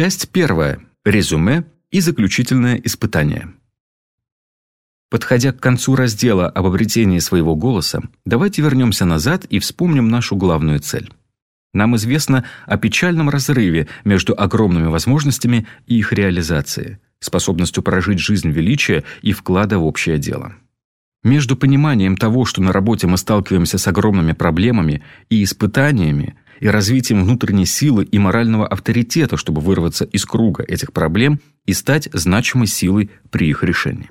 Часть первая. Резюме и заключительное испытание. Подходя к концу раздела об обретении своего голоса, давайте вернемся назад и вспомним нашу главную цель. Нам известно о печальном разрыве между огромными возможностями и их реализацией, способностью прожить жизнь величия и вклада в общее дело. Между пониманием того, что на работе мы сталкиваемся с огромными проблемами и испытаниями, и развитием внутренней силы и морального авторитета, чтобы вырваться из круга этих проблем и стать значимой силой при их решении.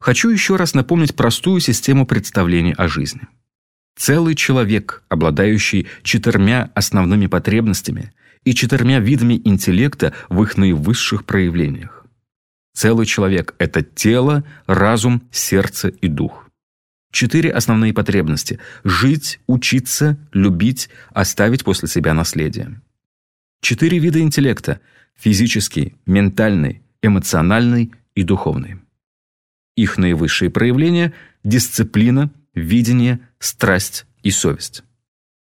Хочу еще раз напомнить простую систему представлений о жизни. Целый человек, обладающий четырьмя основными потребностями и четырьмя видами интеллекта в их наивысших проявлениях. Целый человек – это тело, разум, сердце и дух. Четыре основные потребности – жить, учиться, любить, оставить после себя наследие. Четыре вида интеллекта – физический, ментальный, эмоциональный и духовный. Их наивысшие проявления – дисциплина, видение, страсть и совесть.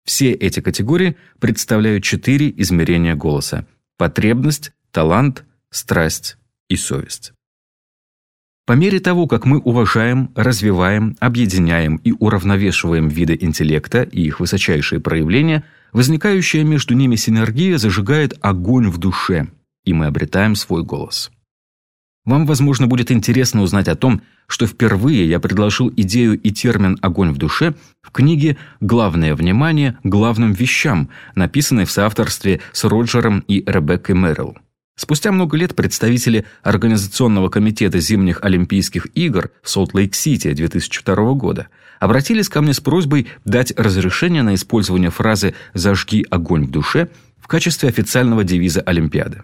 Все эти категории представляют четыре измерения голоса – потребность, талант, страсть и совесть. По мере того, как мы уважаем, развиваем, объединяем и уравновешиваем виды интеллекта и их высочайшие проявления, возникающая между ними синергия зажигает огонь в душе, и мы обретаем свой голос. Вам, возможно, будет интересно узнать о том, что впервые я предложил идею и термин «огонь в душе» в книге «Главное внимание главным вещам», написанной в соавторстве с Роджером и Ребеккой Мэрилл. Спустя много лет представители Организационного комитета зимних Олимпийских игр в Солт-Лейк-Сити 2002 года обратились ко мне с просьбой дать разрешение на использование фразы «зажги огонь в душе» в качестве официального девиза Олимпиады.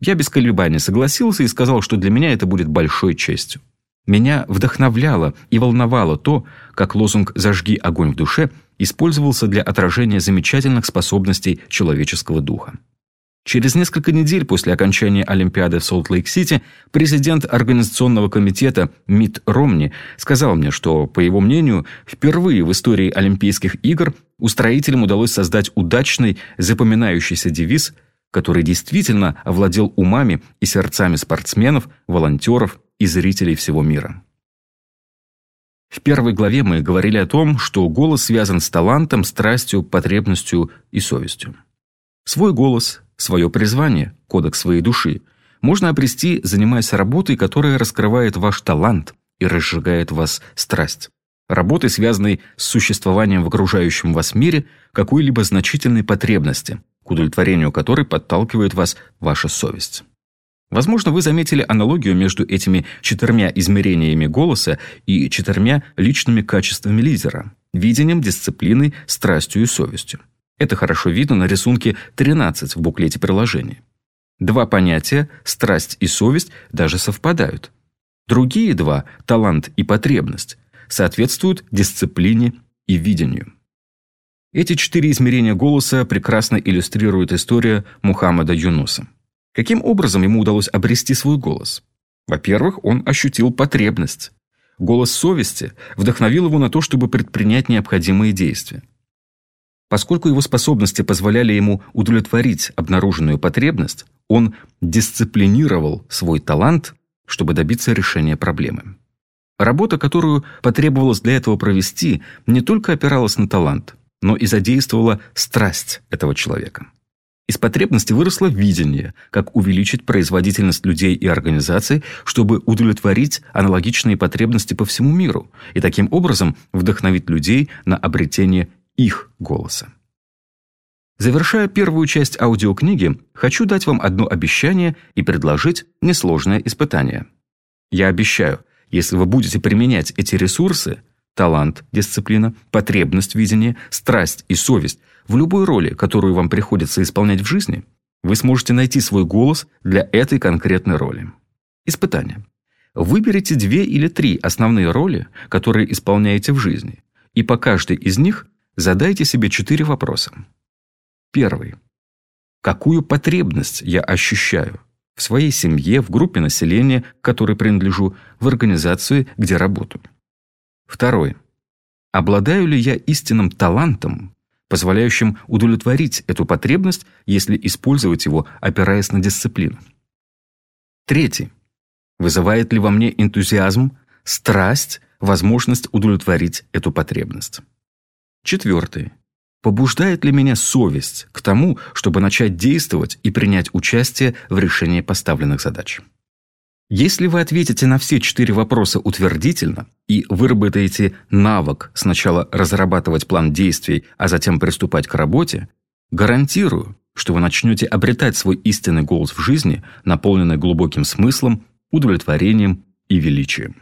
Я без колебаний согласился и сказал, что для меня это будет большой честью. Меня вдохновляло и волновало то, как лозунг «зажги огонь в душе» использовался для отражения замечательных способностей человеческого духа. Через несколько недель после окончания Олимпиады в Солт-Лейк-Сити президент Организационного комитета Мит Ромни сказал мне, что, по его мнению, впервые в истории Олимпийских игр устроителям удалось создать удачный, запоминающийся девиз, который действительно овладел умами и сердцами спортсменов, волонтеров и зрителей всего мира. В первой главе мы говорили о том, что голос связан с талантом, страстью, потребностью и совестью. Свой голос – свое призвание, кодекс своей души, можно обрести, занимаясь работой, которая раскрывает ваш талант и разжигает вас страсть. Работой, связанной с существованием в окружающем вас мире какой-либо значительной потребности, к удовлетворению которой подталкивает вас ваша совесть. Возможно, вы заметили аналогию между этими четырьмя измерениями голоса и четырьмя личными качествами лидера – видением, дисциплиной, страстью и совестью. Это хорошо видно на рисунке 13 в буклете приложения. Два понятия – страсть и совесть – даже совпадают. Другие два – талант и потребность – соответствуют дисциплине и видению. Эти четыре измерения голоса прекрасно иллюстрируют историю Мухаммада Юнуса. Каким образом ему удалось обрести свой голос? Во-первых, он ощутил потребность. Голос совести вдохновил его на то, чтобы предпринять необходимые действия. Поскольку его способности позволяли ему удовлетворить обнаруженную потребность, он дисциплинировал свой талант, чтобы добиться решения проблемы. Работа, которую потребовалось для этого провести, не только опиралась на талант, но и задействовала страсть этого человека. Из потребности выросло видение, как увеличить производительность людей и организаций, чтобы удовлетворить аналогичные потребности по всему миру и таким образом вдохновить людей на обретение их голоса. Завершая первую часть аудиокниги, хочу дать вам одно обещание и предложить несложное испытание. Я обещаю, если вы будете применять эти ресурсы – талант, дисциплина, потребность видения, страсть и совесть – в любой роли, которую вам приходится исполнять в жизни, вы сможете найти свой голос для этой конкретной роли. Испытание. Выберите две или три основные роли, которые исполняете в жизни, и по каждой из них Задайте себе четыре вопроса. Первый. Какую потребность я ощущаю? В своей семье, в группе населения, к которой принадлежу, в организации, где работаю. Второй. Обладаю ли я истинным талантом, позволяющим удовлетворить эту потребность, если использовать его, опираясь на дисциплину. Третий. Вызывает ли во мне энтузиазм, страсть, возможность удовлетворить эту потребность? Четвертый. Побуждает ли меня совесть к тому, чтобы начать действовать и принять участие в решении поставленных задач? Если вы ответите на все четыре вопроса утвердительно и выработаете навык сначала разрабатывать план действий, а затем приступать к работе, гарантирую, что вы начнете обретать свой истинный голос в жизни, наполненный глубоким смыслом, удовлетворением и величием.